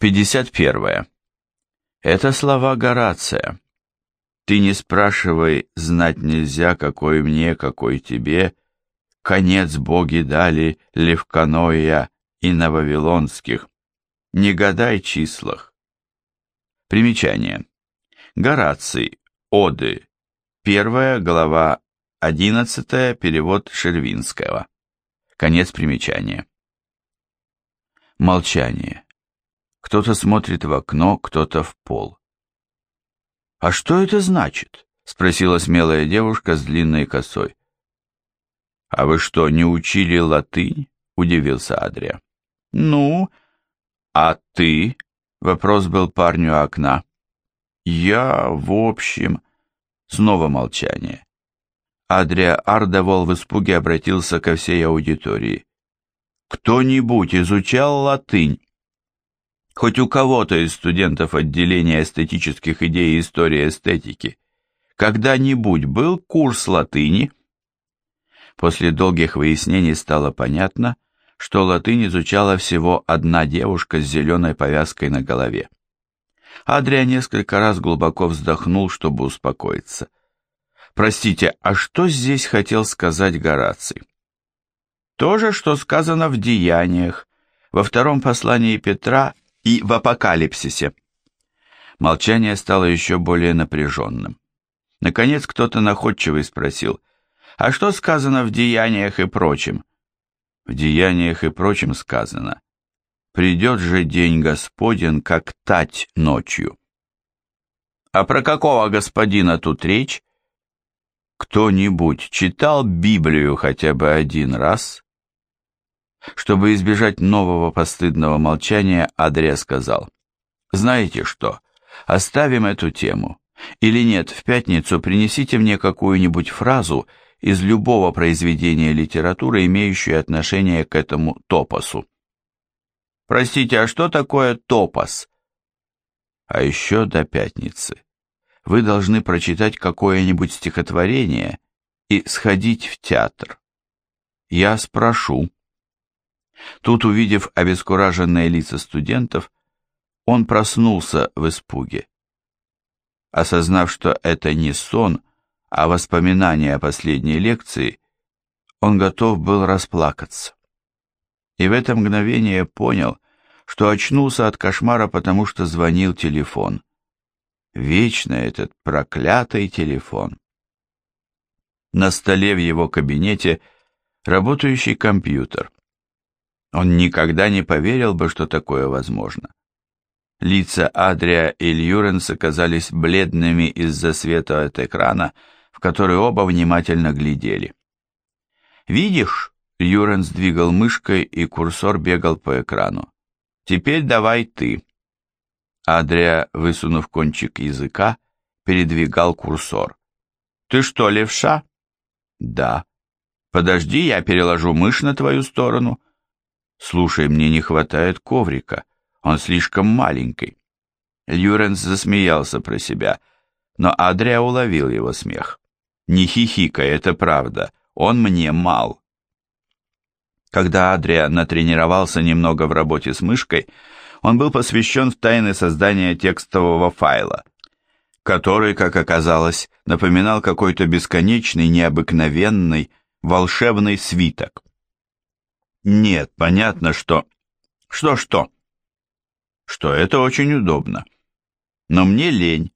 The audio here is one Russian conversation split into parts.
51. Это слова Горация. Ты не спрашивай, знать нельзя, какой мне, какой тебе. Конец боги дали Левканоя и на Вавилонских. Не гадай числах. Примечание. Гораций. Оды. Первая глава, одиннадцатая, перевод Шервинского. Конец примечания. Молчание. Кто-то смотрит в окно, кто-то в пол. «А что это значит?» — спросила смелая девушка с длинной косой. «А вы что, не учили латынь?» — удивился Адрия. «Ну, а ты?» — вопрос был парню окна. «Я, в общем...» Снова молчание. Адрия Ардовол в испуге обратился ко всей аудитории. «Кто-нибудь изучал латынь?» Хоть у кого-то из студентов отделения эстетических идей и истории эстетики когда-нибудь был курс латыни? После долгих выяснений стало понятно, что латынь изучала всего одна девушка с зеленой повязкой на голове. Адрия несколько раз глубоко вздохнул, чтобы успокоиться. «Простите, а что здесь хотел сказать Гораций?» «То же, что сказано в Деяниях, во втором послании Петра и в апокалипсисе. Молчание стало еще более напряженным. Наконец кто-то находчивый спросил, «А что сказано в деяниях и прочем?» В деяниях и прочем сказано, «Придет же день Господен, как тать ночью». А про какого господина тут речь? Кто-нибудь читал Библию хотя бы один раз? Чтобы избежать нового постыдного молчания, Адрия сказал, «Знаете что, оставим эту тему. Или нет, в пятницу принесите мне какую-нибудь фразу из любого произведения литературы, имеющую отношение к этому топосу». «Простите, а что такое топос?» «А еще до пятницы вы должны прочитать какое-нибудь стихотворение и сходить в театр. Я спрошу». Тут, увидев обескураженные лица студентов, он проснулся в испуге. Осознав, что это не сон, а воспоминание о последней лекции, он готов был расплакаться. И в это мгновение понял, что очнулся от кошмара, потому что звонил телефон. Вечно этот проклятый телефон. На столе в его кабинете работающий компьютер. Он никогда не поверил бы, что такое возможно. Лица Адрия и Льюренса казались бледными из-за света от экрана, в который оба внимательно глядели. «Видишь?» — Льюренс двигал мышкой, и курсор бегал по экрану. «Теперь давай ты». Адрия, высунув кончик языка, передвигал курсор. «Ты что, левша?» «Да». «Подожди, я переложу мышь на твою сторону». «Слушай, мне не хватает коврика, он слишком маленький». Льюренс засмеялся про себя, но Адрия уловил его смех. «Не хихикай, это правда, он мне мал». Когда Адрия натренировался немного в работе с мышкой, он был посвящен в тайны создания текстового файла, который, как оказалось, напоминал какой-то бесконечный, необыкновенный, волшебный свиток. Нет, понятно, что... Что-что? Что это очень удобно. Но мне лень.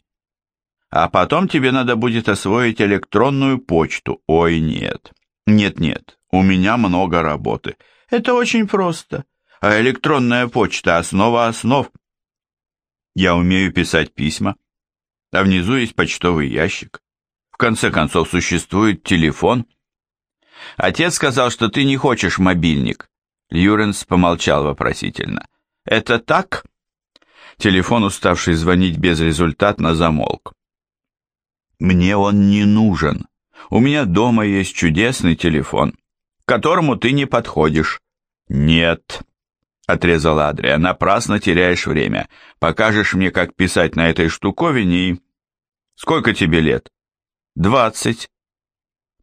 А потом тебе надо будет освоить электронную почту. Ой, нет. Нет-нет, у меня много работы. Это очень просто. А электронная почта – основа основ. Я умею писать письма. А внизу есть почтовый ящик. В конце концов, существует телефон – Отец сказал, что ты не хочешь мобильник. Льюренс помолчал вопросительно. Это так? Телефон, уставший звонить безрезультатно, замолк. Мне он не нужен. У меня дома есть чудесный телефон, к которому ты не подходишь. Нет, отрезал Адрия, напрасно теряешь время. Покажешь мне, как писать на этой штуковине и... Сколько тебе лет? Двадцать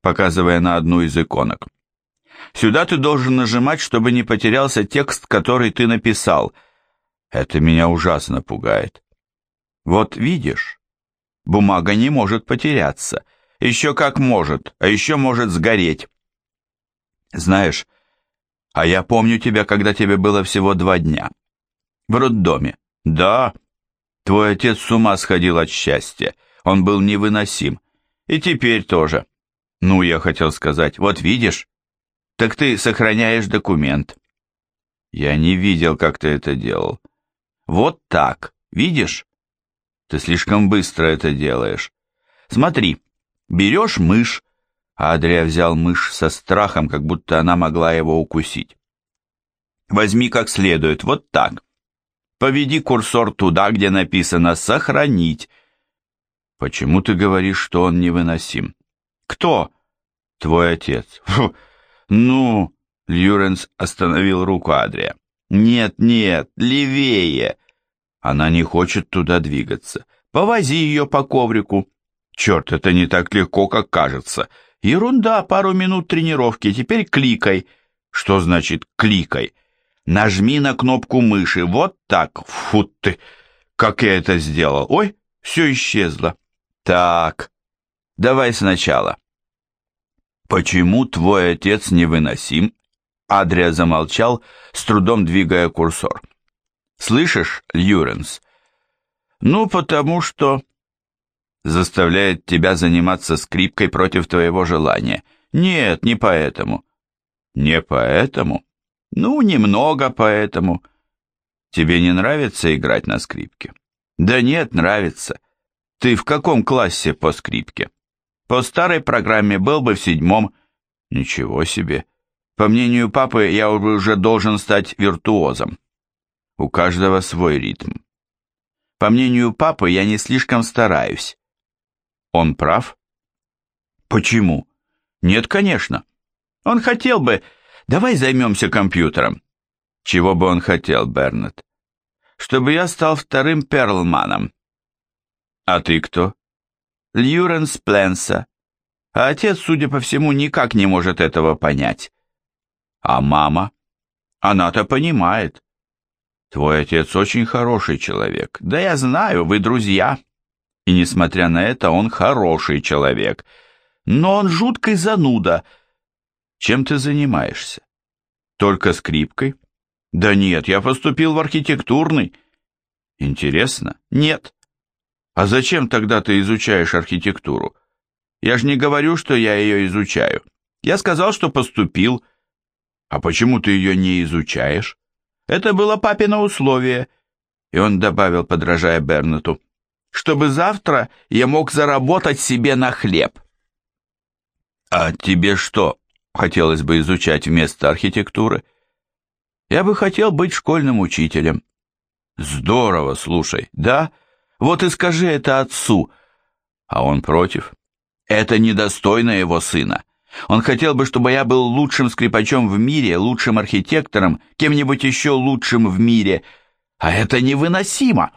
показывая на одну из иконок. Сюда ты должен нажимать, чтобы не потерялся текст, который ты написал. Это меня ужасно пугает. Вот видишь, бумага не может потеряться. Еще как может, а еще может сгореть. Знаешь, а я помню тебя, когда тебе было всего два дня. В роддоме. Да, твой отец с ума сходил от счастья. Он был невыносим. И теперь тоже. Ну, я хотел сказать, вот видишь? Так ты сохраняешь документ. Я не видел, как ты это делал. Вот так, видишь? Ты слишком быстро это делаешь. Смотри, берешь мышь, Адрия взял мышь со страхом, как будто она могла его укусить. Возьми как следует, вот так. Поведи курсор туда, где написано «сохранить». Почему ты говоришь, что он невыносим? Кто? Твой отец. Фу. Ну, Льюренс остановил руку Адрия. Нет, нет, левее. Она не хочет туда двигаться. Повози ее по коврику. Черт, это не так легко, как кажется. Ерунда, пару минут тренировки, теперь кликай. Что значит кликай? Нажми на кнопку мыши, вот так. Фу ты, как я это сделал. Ой, все исчезло. Так, давай сначала. Почему твой отец невыносим? Адрия замолчал, с трудом двигая курсор. Слышишь, Льюренс? Ну, потому что заставляет тебя заниматься скрипкой против твоего желания. Нет, не поэтому. Не поэтому? Ну, немного поэтому. Тебе не нравится играть на скрипке? Да нет, нравится. Ты в каком классе по скрипке? По старой программе был бы в седьмом. Ничего себе. По мнению папы, я уже должен стать виртуозом. У каждого свой ритм. По мнению папы, я не слишком стараюсь. Он прав? Почему? Нет, конечно. Он хотел бы... Давай займемся компьютером. Чего бы он хотел, Бернет? Чтобы я стал вторым Перлманом. А ты кто? Льюренс Пленса. А отец, судя по всему, никак не может этого понять. А мама? Она-то понимает. Твой отец очень хороший человек. Да я знаю, вы друзья. И несмотря на это, он хороший человек. Но он жуткий зануда. Чем ты занимаешься? Только скрипкой? Да нет, я поступил в архитектурный. Интересно? Нет. А зачем тогда ты изучаешь архитектуру? Я же не говорю, что я ее изучаю. Я сказал, что поступил. А почему ты ее не изучаешь? Это было папино условие. И он добавил, подражая Бернету чтобы завтра я мог заработать себе на хлеб. А тебе что хотелось бы изучать вместо архитектуры? Я бы хотел быть школьным учителем. Здорово, слушай, да? Вот и скажи это отцу. А он против. Это недостойно его сына. Он хотел бы, чтобы я был лучшим скрипачом в мире, лучшим архитектором, кем-нибудь еще лучшим в мире. А это невыносимо.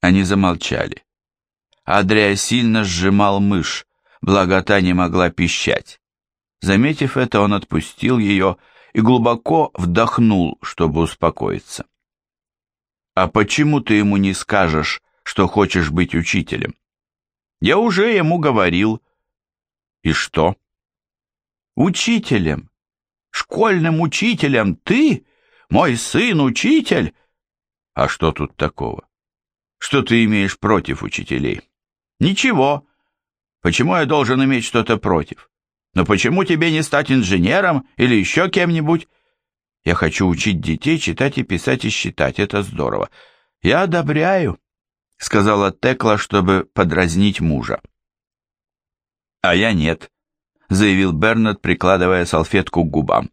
Они замолчали. Адрия сильно сжимал мышь, благо та не могла пищать. Заметив это, он отпустил ее и глубоко вдохнул, чтобы успокоиться. «А почему ты ему не скажешь, что хочешь быть учителем?» «Я уже ему говорил». «И что?» «Учителем, школьным учителем, ты, мой сын, учитель?» «А что тут такого?» Что ты имеешь против учителей? Ничего. Почему я должен иметь что-то против? Но почему тебе не стать инженером или еще кем-нибудь? Я хочу учить детей читать и писать и считать. Это здорово. Я одобряю, сказала Текла, чтобы подразнить мужа. А я нет, заявил Бернард, прикладывая салфетку к губам.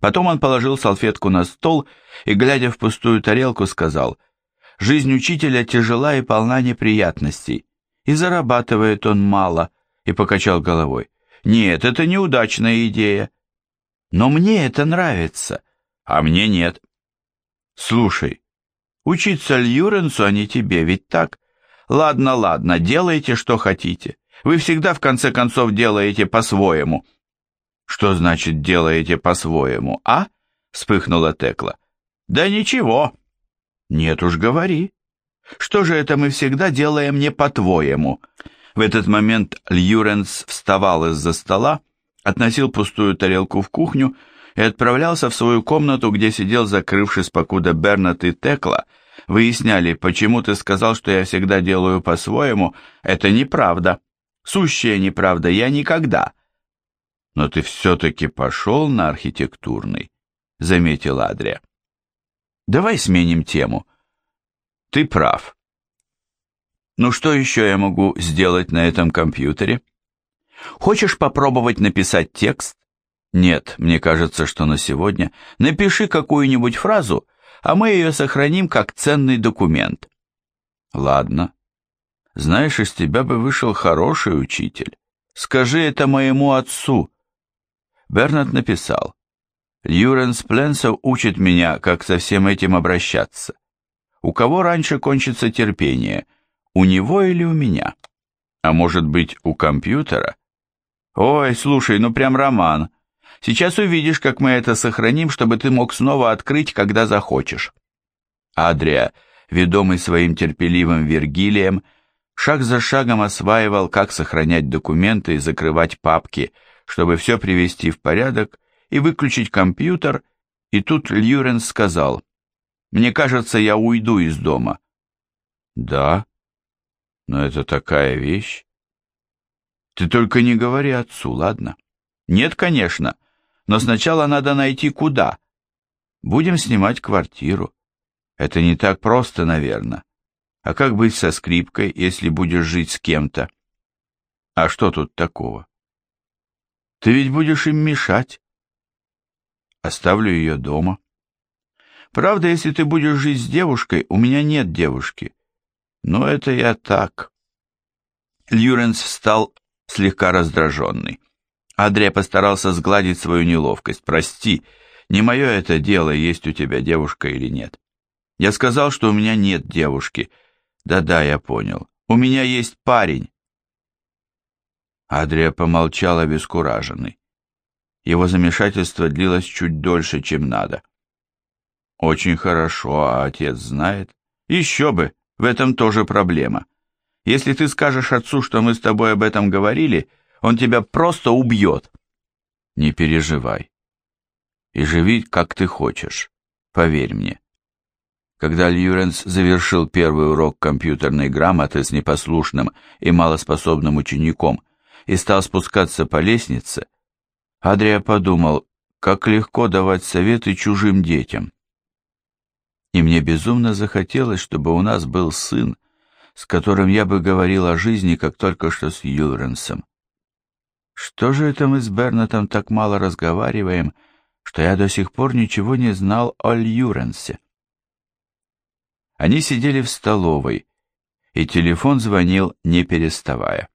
Потом он положил салфетку на стол и, глядя в пустую тарелку, сказал, Жизнь учителя тяжела и полна неприятностей, и зарабатывает он мало, и покачал головой. Нет, это неудачная идея. Но мне это нравится, а мне нет. Слушай, учиться Льюренсу, а не тебе, ведь так? Ладно, ладно, делайте, что хотите. Вы всегда, в конце концов, делаете по-своему. Что значит «делаете по-своему», а? Вспыхнула Текла. Да ничего, Нет уж, говори. Что же это мы всегда делаем не по-твоему? В этот момент Льюренс вставал из-за стола, относил пустую тарелку в кухню и отправлялся в свою комнату, где сидел, закрывшись, покуда Бернат и Текла выясняли, почему ты сказал, что я всегда делаю по-своему, это неправда. Сущая неправда, я никогда. Но ты все-таки пошел на архитектурный, заметил Адрия. Давай сменим тему. Ты прав. Ну что еще я могу сделать на этом компьютере? Хочешь попробовать написать текст? Нет, мне кажется, что на сегодня. Напиши какую-нибудь фразу, а мы ее сохраним как ценный документ. Ладно. Знаешь, из тебя бы вышел хороший учитель. Скажи это моему отцу. Бернард написал. Льюренс Пленсов учит меня, как со всем этим обращаться. У кого раньше кончится терпение, у него или у меня? А может быть, у компьютера? Ой, слушай, ну прям роман. Сейчас увидишь, как мы это сохраним, чтобы ты мог снова открыть, когда захочешь. Адрия, ведомый своим терпеливым Вергилием, шаг за шагом осваивал, как сохранять документы и закрывать папки, чтобы все привести в порядок и выключить компьютер, и тут Льюренс сказал, «Мне кажется, я уйду из дома». «Да, но это такая вещь». «Ты только не говори отцу, ладно?» «Нет, конечно, но сначала надо найти куда. Будем снимать квартиру. Это не так просто, наверное. А как быть со скрипкой, если будешь жить с кем-то? А что тут такого? Ты ведь будешь им мешать. Оставлю ее дома. Правда, если ты будешь жить с девушкой, у меня нет девушки. Но это я так. Льюренс встал слегка раздраженный. Адрия постарался сгладить свою неловкость. «Прости, не мое это дело, есть у тебя девушка или нет. Я сказал, что у меня нет девушки. Да-да, я понял. У меня есть парень». Адрия помолчал обескураженный. Его замешательство длилось чуть дольше, чем надо. «Очень хорошо, а отец знает?» «Еще бы, в этом тоже проблема. Если ты скажешь отцу, что мы с тобой об этом говорили, он тебя просто убьет. Не переживай. И живи, как ты хочешь. Поверь мне. Когда Льюренс завершил первый урок компьютерной грамоты с непослушным и малоспособным учеником и стал спускаться по лестнице, Адрия подумал, как легко давать советы чужим детям. И мне безумно захотелось, чтобы у нас был сын, с которым я бы говорил о жизни, как только что с Юренсом. Что же это мы с Бернатом так мало разговариваем, что я до сих пор ничего не знал о Льюренсе? Они сидели в столовой, и телефон звонил, не переставая.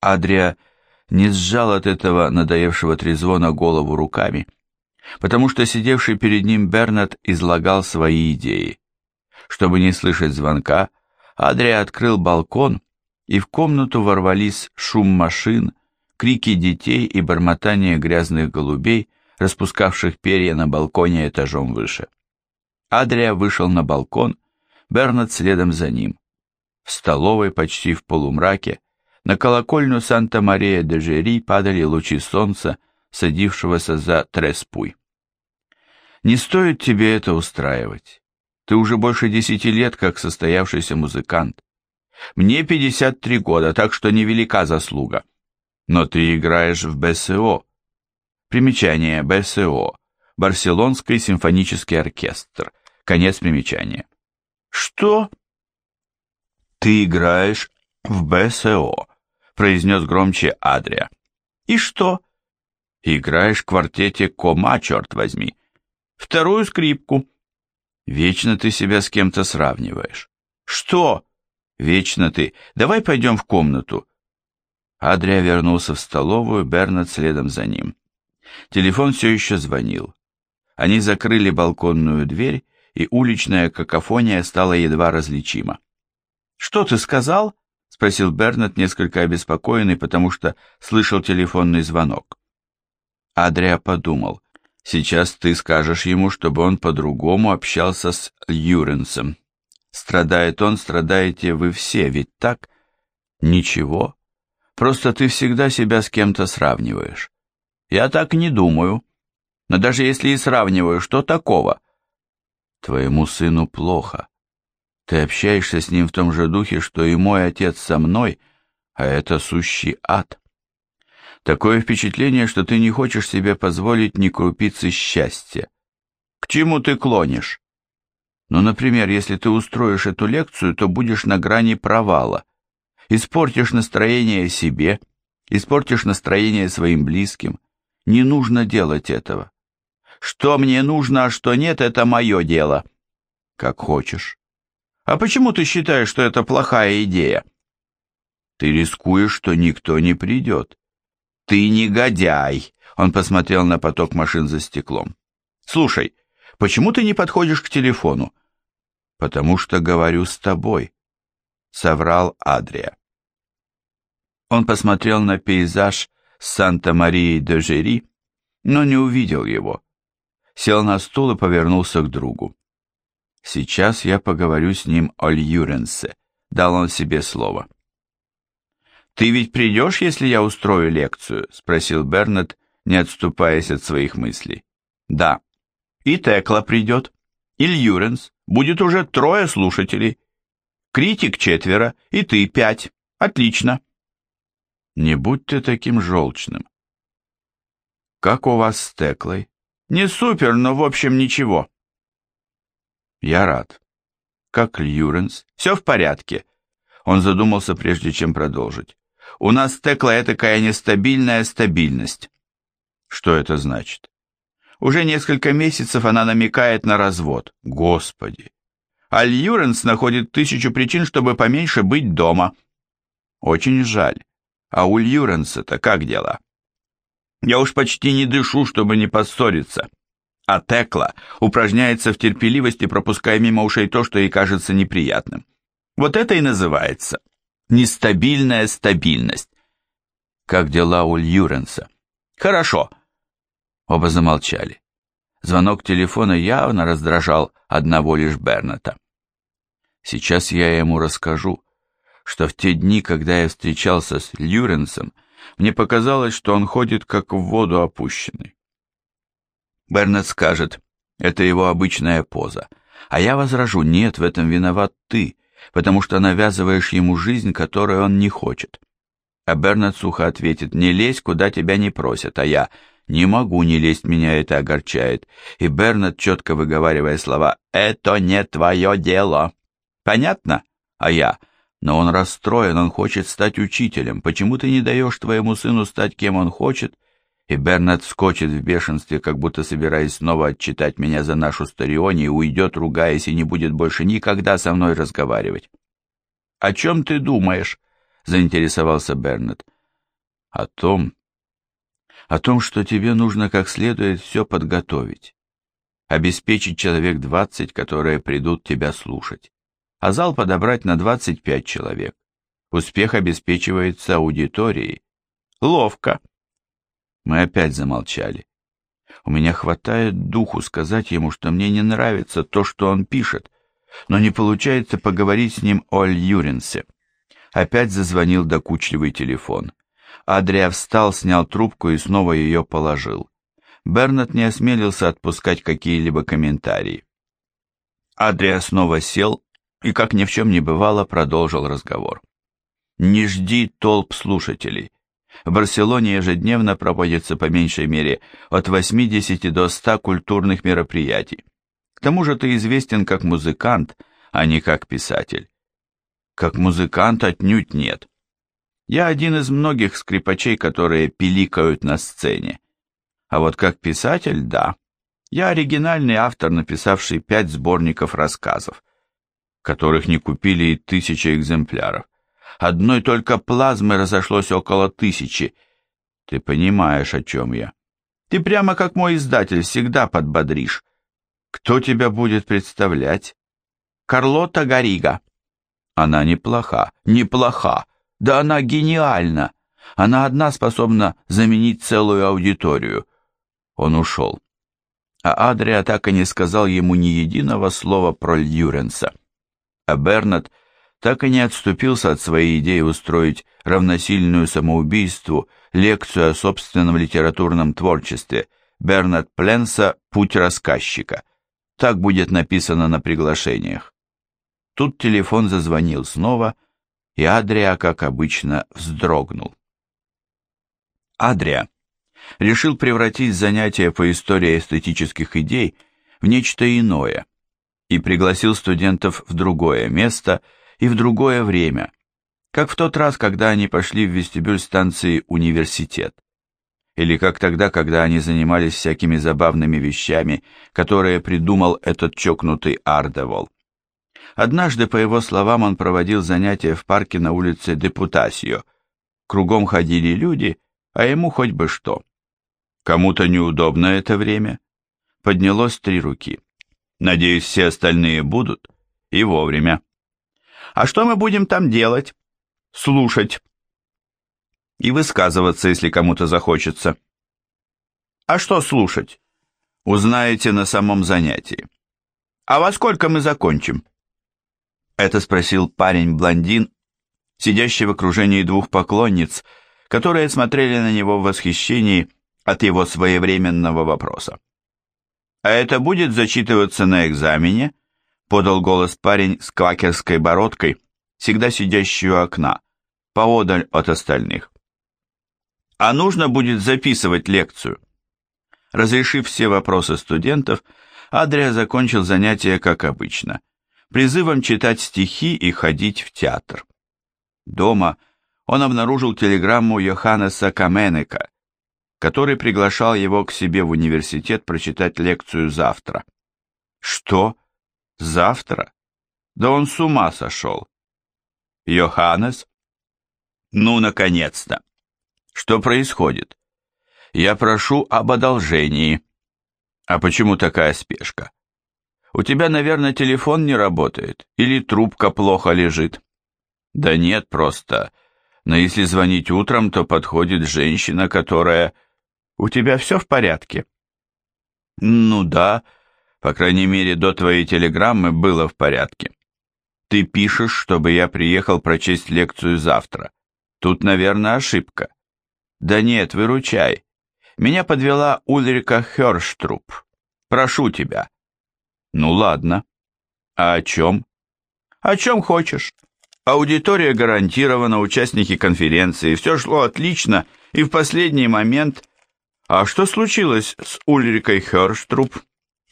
Адрия не сжал от этого надоевшего трезвона голову руками, потому что сидевший перед ним Бернат излагал свои идеи. Чтобы не слышать звонка, Адрия открыл балкон, и в комнату ворвались шум машин, крики детей и бормотание грязных голубей, распускавших перья на балконе этажом выше. Адрия вышел на балкон, Бернат следом за ним. В столовой, почти в полумраке, на колокольню Санта-Мария-де-Жери падали лучи солнца, садившегося за Треспуй. «Не стоит тебе это устраивать. Ты уже больше десяти лет как состоявшийся музыкант. Мне 53 года, так что невелика заслуга но ты играешь в БСО. Примечание БСО. Барселонский симфонический оркестр. Конец примечания. Что? Ты играешь в БСО, произнес громче Адрия. И что? Играешь в квартете Кома, черт возьми. Вторую скрипку. Вечно ты себя с кем-то сравниваешь. Что? Вечно ты. Давай пойдем в комнату. Адрия вернулся в столовую, Бернат следом за ним. Телефон все еще звонил. Они закрыли балконную дверь, и уличная какофония стала едва различима. «Что ты сказал?» — спросил Бернат, несколько обеспокоенный, потому что слышал телефонный звонок. Адрия подумал, Сейчас ты скажешь ему, чтобы он по-другому общался с Юренсом. Страдает он, страдаете вы все, ведь так? Ничего. Просто ты всегда себя с кем-то сравниваешь. Я так не думаю. Но даже если и сравниваю, что такого? Твоему сыну плохо. Ты общаешься с ним в том же духе, что и мой отец со мной, а это сущий ад. Такое впечатление, что ты не хочешь себе позволить ни крупицы счастья. К чему ты клонишь? Ну, например, если ты устроишь эту лекцию, то будешь на грани провала. Испортишь настроение себе, испортишь настроение своим близким. Не нужно делать этого. Что мне нужно, а что нет, это мое дело. Как хочешь. А почему ты считаешь, что это плохая идея? Ты рискуешь, что никто не придет. Ты негодяй. Он посмотрел на поток машин за стеклом. Слушай, почему ты не подходишь к телефону? Потому что говорю с тобой, соврал Адрия. Он посмотрел на пейзаж Санта-Марии-де-Жери, но не увидел его. Сел на стул и повернулся к другу. Сейчас я поговорю с ним о Льюренсе, дал он себе слово. «Ты ведь придешь, если я устрою лекцию?» — спросил Бернет, не отступаясь от своих мыслей. «Да. И Текла придет. И Льюренс. Будет уже трое слушателей. Критик четверо, и ты пять. Отлично». «Не будь ты таким желчным». «Как у вас с Теклой?» «Не супер, но в общем ничего». «Я рад». «Как Льюренс?» «Все в порядке». Он задумался, прежде чем продолжить. У нас текла этакая нестабильная стабильность. Что это значит? Уже несколько месяцев она намекает на развод. Господи! А Льюренс находит тысячу причин, чтобы поменьше быть дома. Очень жаль. А у Льюренса-то как дела? Я уж почти не дышу, чтобы не поссориться. А Текла упражняется в терпеливости, пропуская мимо ушей то, что ей кажется неприятным. Вот это и называется нестабильная стабильность. Как дела у Льюренса? Хорошо. Оба замолчали. Звонок телефона явно раздражал одного лишь Берната. Сейчас я ему расскажу, что в те дни, когда я встречался с Льюренсом, мне показалось, что он ходит как в воду опущенный. Бернет скажет, это его обычная поза, а я возражу, нет, в этом виноват ты, потому что навязываешь ему жизнь, которую он не хочет. А Бернард сухо ответит, не лезь, куда тебя не просят, а я, не могу не лезть, меня это огорчает. И Бернард, четко выговаривая слова, это не твое дело. Понятно? А я, но он расстроен, он хочет стать учителем. Почему ты не даешь твоему сыну стать кем он хочет? И Бернард скочит в бешенстве, как будто собираясь снова отчитать меня за нашу старионе, и уйдет, ругаясь, и не будет больше никогда со мной разговаривать. «О чем ты думаешь?» — заинтересовался Бернард. «О том, о том, что тебе нужно как следует все подготовить, обеспечить человек двадцать, которые придут тебя слушать, а зал подобрать на двадцать пять человек. Успех обеспечивается аудиторией. Ловко!» Мы опять замолчали. У меня хватает духу сказать ему, что мне не нравится то, что он пишет, но не получается поговорить с ним о Льюренсе. Опять зазвонил докучливый телефон. Адрия встал, снял трубку и снова ее положил. Бернет не осмелился отпускать какие-либо комментарии. Адрия снова сел и, как ни в чем не бывало, продолжил разговор. «Не жди толп слушателей. В Барселоне ежедневно проводится по меньшей мере от 80 до 100 культурных мероприятий. К тому же ты известен как музыкант, а не как писатель. Как музыкант отнюдь нет. Я один из многих скрипачей, которые пиликают на сцене. А вот как писатель, да. Я оригинальный автор, написавший пять сборников рассказов, которых не купили и тысячи экземпляров. Одной только плазмы разошлось около тысячи. Ты понимаешь, о чем я. Ты прямо как мой издатель всегда подбодришь. Кто тебя будет представлять? Карлота Гарига. Она неплоха, неплоха. Да она гениальна. Она одна способна заменить целую аудиторию. Он ушел. а Адрия так и не сказал ему ни единого слова про Льюренса. А Бернат так и не отступился от своей идеи устроить равносильную самоубийству лекцию о собственном литературном творчестве Бернат Пленса «Путь рассказчика». Так будет написано на приглашениях. Тут телефон зазвонил снова, и Адрия, как обычно, вздрогнул. Адрия решил превратить занятия по истории эстетических идей в нечто иное и пригласил студентов в другое место и в другое время, как в тот раз, когда они пошли в вестибюль станции «Университет», или как тогда, когда они занимались всякими забавными вещами, которые придумал этот чокнутый Ардевол. Однажды, по его словам, он проводил занятия в парке на улице Депутасио. Кругом ходили люди, а ему хоть бы что. Кому-то неудобно это время. Поднялось три руки. Надеюсь, все остальные будут. И вовремя. А что мы будем там делать? Слушать. И высказываться, если кому-то захочется. А что слушать? Узнаете на самом занятии. А во сколько мы закончим? Это спросил парень-блондин, сидящий в окружении двух поклонниц, которые смотрели на него в восхищении от его своевременного вопроса. «А это будет зачитываться на экзамене?» — подал голос парень с квакерской бородкой, всегда сидящий окна, поодаль от остальных. «А нужно будет записывать лекцию?» Разрешив все вопросы студентов, Адрия закончил занятие как обычно, призывом читать стихи и ходить в театр. Дома он обнаружил телеграмму Йоханнеса Каменека, который приглашал его к себе в университет прочитать лекцию завтра. Что? Завтра? Да он с ума сошел. Йоханнес? Ну, наконец-то. Что происходит? Я прошу об одолжении. А почему такая спешка? У тебя, наверное, телефон не работает или трубка плохо лежит. Да нет, просто. Но если звонить утром, то подходит женщина, которая у тебя все в порядке?» «Ну да, по крайней мере, до твоей телеграммы было в порядке. Ты пишешь, чтобы я приехал прочесть лекцию завтра. Тут, наверное, ошибка». «Да нет, выручай. Меня подвела Ульрика Херштруп. Прошу тебя». «Ну ладно. А о чем?» «О чем хочешь. Аудитория гарантирована, участники конференции, все шло отлично, и в последний момент а что случилось с Ульрикой Херштруп?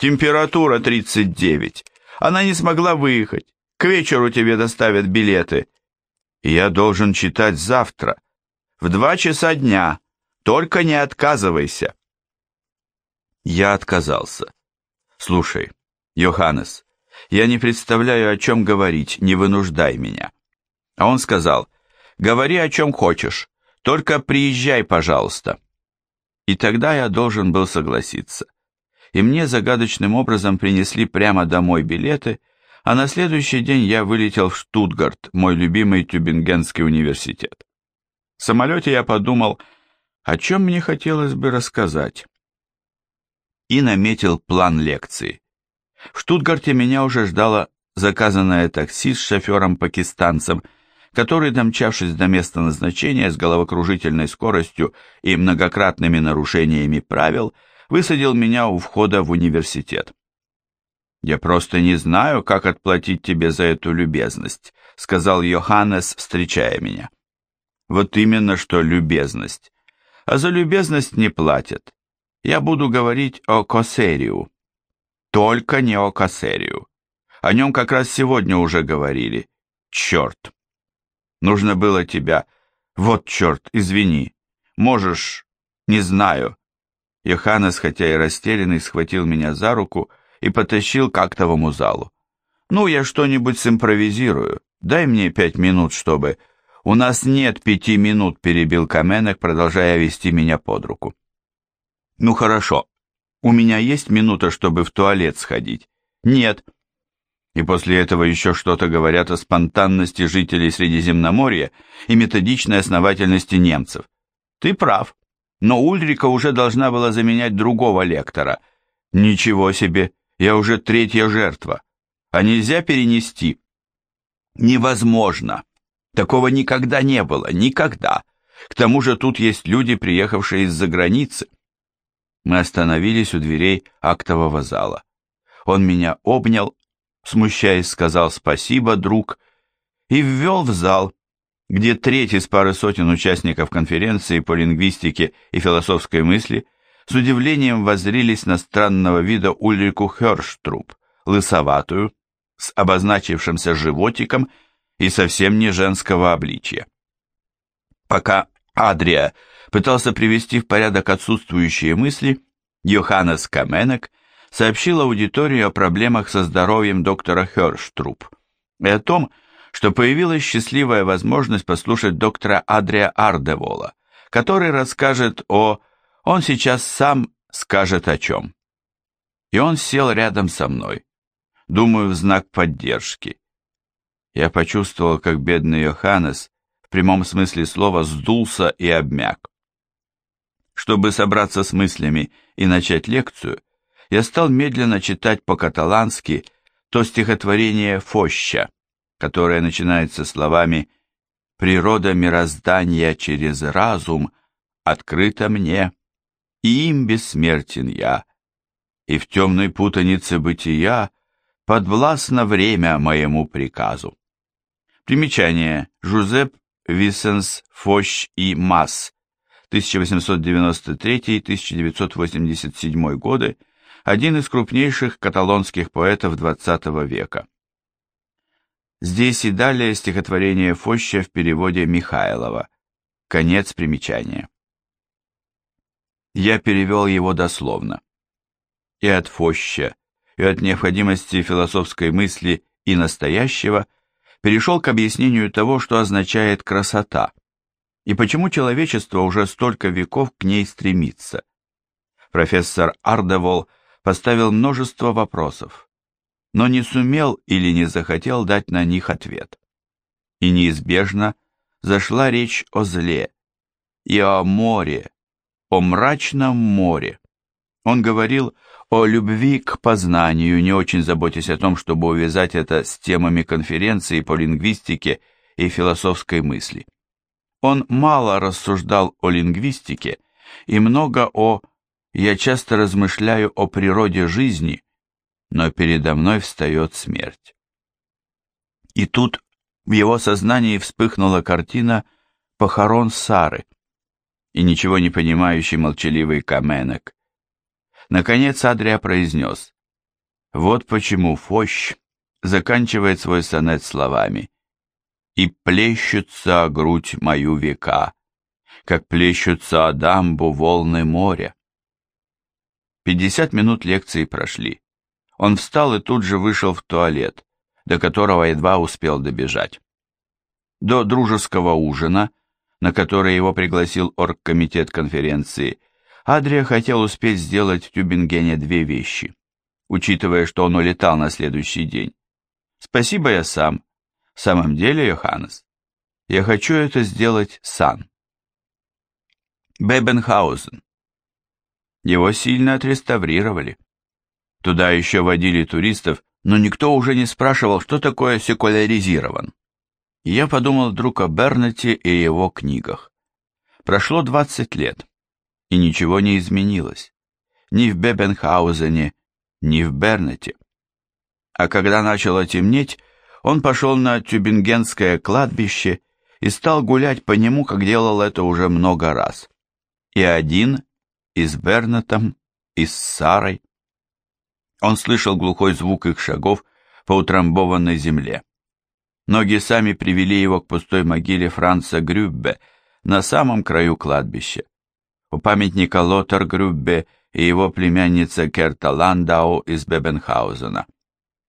Температура 39. Она не смогла выехать. К вечеру тебе доставят билеты. Я должен читать завтра. В два часа дня. Только не отказывайся. Я отказался. Слушай, Йоханнес, я не представляю, о чем говорить, не вынуждай меня. А он сказал, говори о чем хочешь, только приезжай, пожалуйста. И тогда я должен был согласиться. И мне загадочным образом принесли прямо домой билеты, а на следующий день я вылетел в Штутгарт, мой любимый Тюбингенский университет. В самолете я подумал, о чем мне хотелось бы рассказать. И наметил план лекции. В Штутгарте меня уже ждало заказанное такси с шофером-пакистанцем, который, домчавшись до места назначения с головокружительной скоростью и многократными нарушениями правил, высадил меня у входа в университет. «Я просто не знаю, как отплатить тебе за эту любезность», сказал Йоханнес, встречая меня. «Вот именно что любезность. А за любезность не платят. Я буду говорить о Косерию. Только не о Косерию. О нем как раз сегодня уже говорили. Черт!» Нужно было тебя. Вот черт, извини. Можешь... Не знаю. Йоханнес, хотя и растерянный, схватил меня за руку и потащил к актовому залу. Ну, я что-нибудь симпровизирую. Дай мне пять минут, чтобы... У нас нет пяти минут, перебил Каменек, продолжая вести меня под руку. Ну, хорошо. У меня есть минута, чтобы в туалет сходить? Нет. И после этого еще что-то говорят о спонтанности жителей Средиземноморья и методичной основательности немцев. Ты прав, но Ульрика уже должна была заменять другого лектора. Ничего себе, я уже третья жертва. А нельзя перенести? Невозможно. Такого никогда не было, никогда. К тому же тут есть люди, приехавшие из-за границы. Мы остановились у дверей актового зала. Он меня обнял, смущаясь, сказал «спасибо, друг», и ввел в зал, где треть из пары сотен участников конференции по лингвистике и философской мысли с удивлением воззрились на странного вида Ульрику Херштруб, лысоватую, с обозначившимся животиком и совсем не женского обличия. Пока Адрия пытался привести в порядок отсутствующие мысли, Йоханнес Каменек сообщил аудитории о проблемах со здоровьем доктора Херштруб и о том, что появилась счастливая возможность послушать доктора Адрия Ардевола, который расскажет о... Он сейчас сам скажет о чем. И он сел рядом со мной, думаю, в знак поддержки. Я почувствовал, как бедный Йоханнес в прямом смысле слова сдулся и обмяк. Чтобы собраться с мыслями и начать лекцию, я стал медленно читать по-каталански то стихотворение Фоща, которое начинается словами «Природа мироздания через разум открыта мне, и им бессмертен я, и в темной путанице бытия подвластно время моему приказу». Примечание. Жузеп Виссенс Фощ и Масс, 1893-1987 годы, один из крупнейших каталонских поэтов XX века. Здесь и далее стихотворение Фоща в переводе Михайлова. Конец примечания. Я перевел его дословно. И от Фоща, и от необходимости философской мысли и настоящего перешел к объяснению того, что означает красота, и почему человечество уже столько веков к ней стремится. Профессор Ардевол поставил множество вопросов, но не сумел или не захотел дать на них ответ. И неизбежно зашла речь о зле и о море, о мрачном море. Он говорил о любви к познанию, не очень заботясь о том, чтобы увязать это с темами конференции по лингвистике и философской мысли. Он мало рассуждал о лингвистике и много о «я часто размышляю о природе жизни», но передо мной встает смерть. И тут в его сознании вспыхнула картина похорон Сары и ничего не понимающий молчаливый Каменек. Наконец Адрия произнес, «Вот почему Фощ заканчивает свой сонет словами и плещутся о грудь мою века, как плещутся о дамбу волны моря. Пятьдесят минут лекции прошли. Он встал и тут же вышел в туалет, до которого едва успел добежать. До дружеского ужина, на который его пригласил оргкомитет конференции, Адрия хотел успеть сделать в Тюбингене две вещи, учитывая, что он улетал на следующий день. Спасибо я сам, в самом деле, Йоханнес, я хочу это сделать сам. Бебенхаузен. Его сильно отреставрировали. Туда еще водили туристов, но никто уже не спрашивал, что такое секуляризирован. И я подумал вдруг о Бернете и его книгах. Прошло 20 лет, и ничего не изменилось. Ни в Бебенхаузене, ни в Бернете. А когда начало темнеть, он пошел на Тюбингенское кладбище и стал гулять по нему, как делал это уже много раз. И один, и с Бернетом, и с Сарой. Он слышал глухой звук их шагов по утрамбованной земле. Ноги сами привели его к пустой могиле Франца Грюббе на самом краю кладбища. У памятника Лотар Грюббе и его племянница Керта Ландау из Бебенхаузена.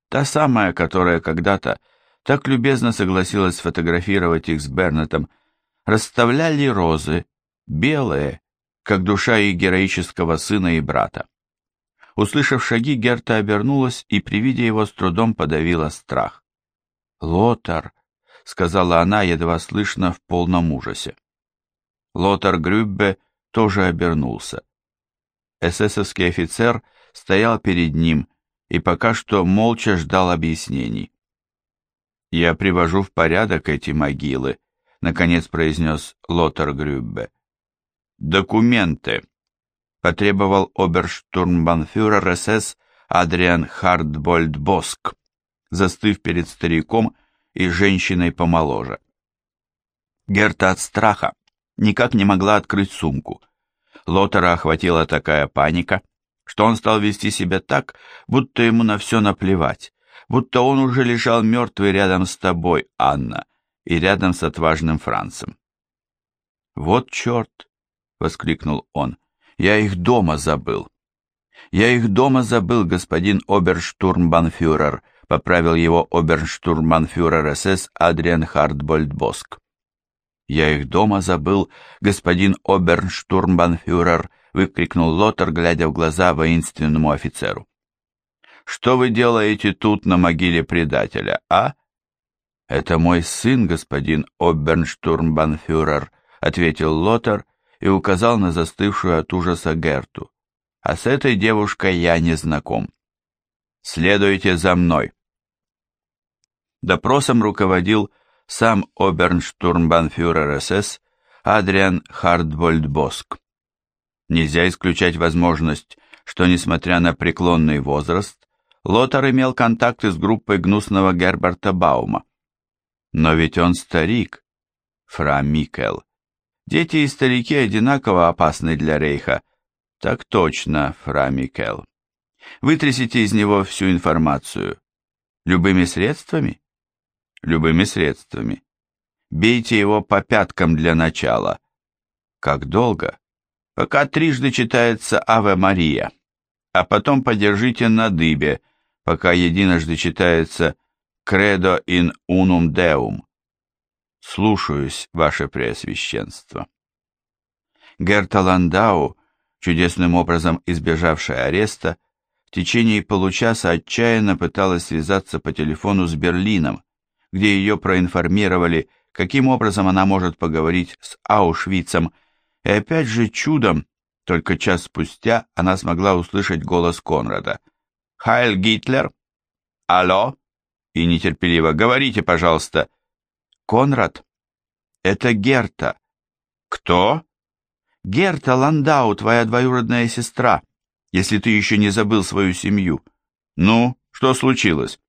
Та самая, которая когда-то так любезно согласилась сфотографировать их с Бернетом, расставляли розы, белые, как душа их героического сына и брата. Услышав шаги, Герта обернулась и при виде его с трудом подавила страх. «Лотар», — сказала она, едва слышно в полном ужасе. Лотар Грюббе тоже обернулся. Эсэсовский офицер стоял перед ним и пока что молча ждал объяснений. «Я привожу в порядок эти могилы», — наконец произнес Лотар Грюббе. «Документы», — потребовал оберштурмбанфюрер СС Адриан Хардбольд Боск, застыв перед стариком и женщиной помоложе. Герта от страха никак не могла открыть сумку. Лотера охватила такая паника, что он стал вести себя так, будто ему на все наплевать, будто он уже лежал мертвый рядом с тобой, Анна, и рядом с отважным Францем. «Вот черт!» — воскликнул он. «Я их дома забыл!» «Я их дома забыл, господин оберштурмбанфюрер», — поправил его оберштурмбанфюрер СС Адриан Хартбольд-Боск. «Я их дома забыл, господин оберштурмбанфюрер», — выкрикнул Лотер, глядя в глаза воинственному офицеру. «Что вы делаете тут на могиле предателя, а?» «Это мой сын, господин оберштурмбанфюрер», — ответил Лотер и указал на застывшую от ужаса Герту. «А с этой девушкой я не знаком. Следуйте за мной». Допросом руководил сам обернштурмбанфюрер СС Адриан Хардвольд-Боск. Нельзя исключать возможность, что, несмотря на преклонный возраст, Лотар имел контакты с группой гнусного Герберта Баума. Но ведь он старик, фра Микел. Дети и старики одинаково опасны для Рейха. Так точно, фра Микел. Вытрясите из него всю информацию. Любыми средствами? любыми средствами. Бейте его по пяткам для начала. Как долго? Пока трижды читается «Аве Мария», а потом подержите на дыбе, пока единожды читается «Кредо ин унум деум». Слушаюсь, ваше преосвященство. Герта Ландау, чудесным образом избежавшая ареста, в течение получаса отчаянно пыталась связаться по телефону с Берлином, где ее проинформировали, каким образом она может поговорить с Аушвицем, и опять же чудом, только час спустя она смогла услышать голос Конрада. «Хайль Гитлер? Алло?» И нетерпеливо «Говорите, пожалуйста». «Конрад? Это Герта». «Кто?» «Герта Ландау, твоя двоюродная сестра, если ты еще не забыл свою семью». «Ну, что случилось?»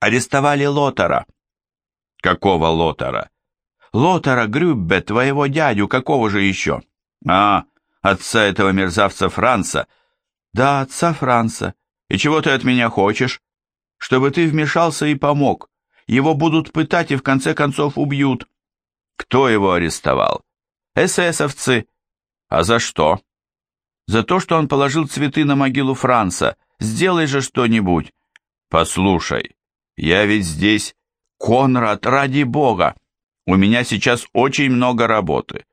Арестовали Лотара. Какого Лотара? Лотара Грюббе, твоего дядю, какого же еще? А, отца этого мерзавца Франца. Да, отца Франца. И чего ты от меня хочешь? Чтобы ты вмешался и помог. Его будут пытать и в конце концов убьют. Кто его арестовал? Эсэсовцы. А за что? За то, что он положил цветы на могилу Франца. Сделай же что-нибудь. Послушай, я ведь здесь... Конрад, ради бога! У меня сейчас очень много работы.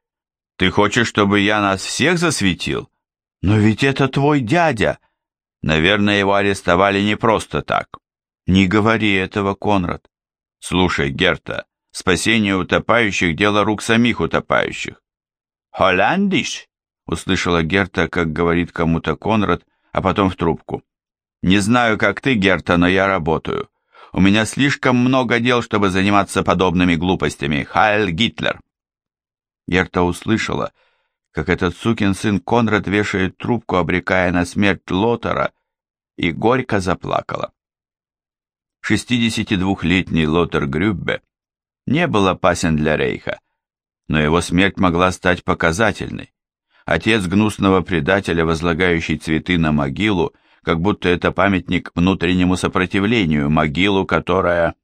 Ты хочешь, чтобы я нас всех засветил? Но ведь это твой дядя. Наверное, его арестовали не просто так. Не говори этого, Конрад. Слушай, Герта, спасение утопающих – дело рук самих утопающих. «Холландиш?» – услышала Герта, как говорит кому-то Конрад, а потом в трубку. «Не знаю, как ты, Герта, но я работаю. У меня слишком много дел, чтобы заниматься подобными глупостями. Хайль Гитлер!» Герта услышала, как этот сукин сын Конрад вешает трубку, обрекая на смерть Лотера, и горько заплакала. 62-летний Лотер Грюббе не был опасен для Рейха, но его смерть могла стать показательной. Отец гнусного предателя, возлагающий цветы на могилу, как будто это памятник внутреннему сопротивлению, могилу, которая...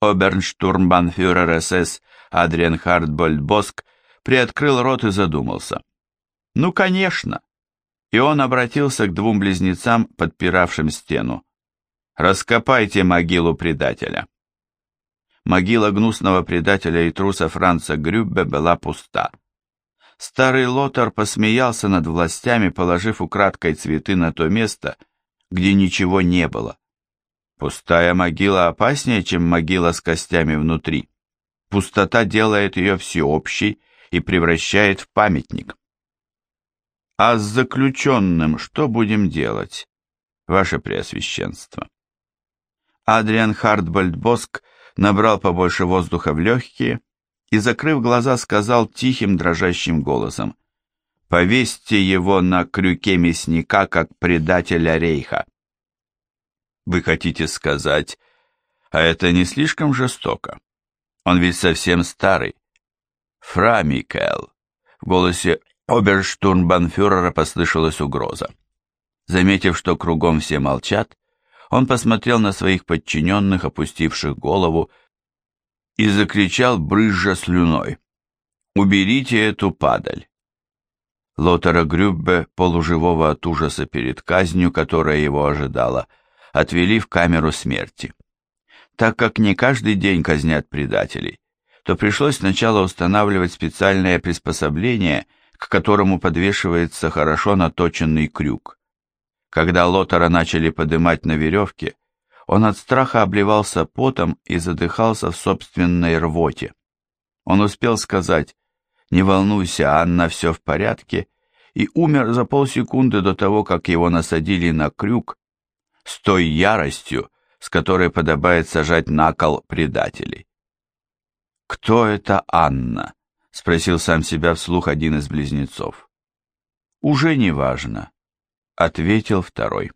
Обернштурмбанфюрер СС Адриан Хартбольд Боск приоткрыл рот и задумался. Ну, конечно. И он обратился к двум близнецам, подпиравшим стену. Раскопайте могилу предателя. Могила гнусного предателя и труса Франца Грюббе была пуста. Старый Лотар посмеялся над властями, положив украдкой цветы на то место, где ничего не было. Пустая могила опаснее, чем могила с костями внутри. Пустота делает ее всеобщей и превращает в памятник. А с заключенным что будем делать, ваше преосвященство? Адриан Хартбольд Боск набрал побольше воздуха в легкие и, закрыв глаза, сказал тихим дрожащим голосом, «Повесьте его на крюке мясника, как предателя рейха». Вы хотите сказать, а это не слишком жестоко? Он ведь совсем старый. Фра Микел. В голосе оберштурмбанфюрера послышалась угроза. Заметив, что кругом все молчат, он посмотрел на своих подчиненных, опустивших голову, и закричал, брызжа слюной. «Уберите эту падаль!» Лотера Грюббе, полуживого от ужаса перед казнью, которая его ожидала, отвели в камеру смерти. Так как не каждый день казнят предателей, то пришлось сначала устанавливать специальное приспособление, к которому подвешивается хорошо наточенный крюк. Когда Лотера начали подымать на веревке, он от страха обливался потом и задыхался в собственной рвоте. Он успел сказать «Не волнуйся, Анна, все в порядке», и умер за полсекунды до того, как его насадили на крюк с той яростью, с которой подобает сажать на кол предателей. «Кто это Анна?» — спросил сам себя вслух один из близнецов. «Уже не важно», — ответил второй.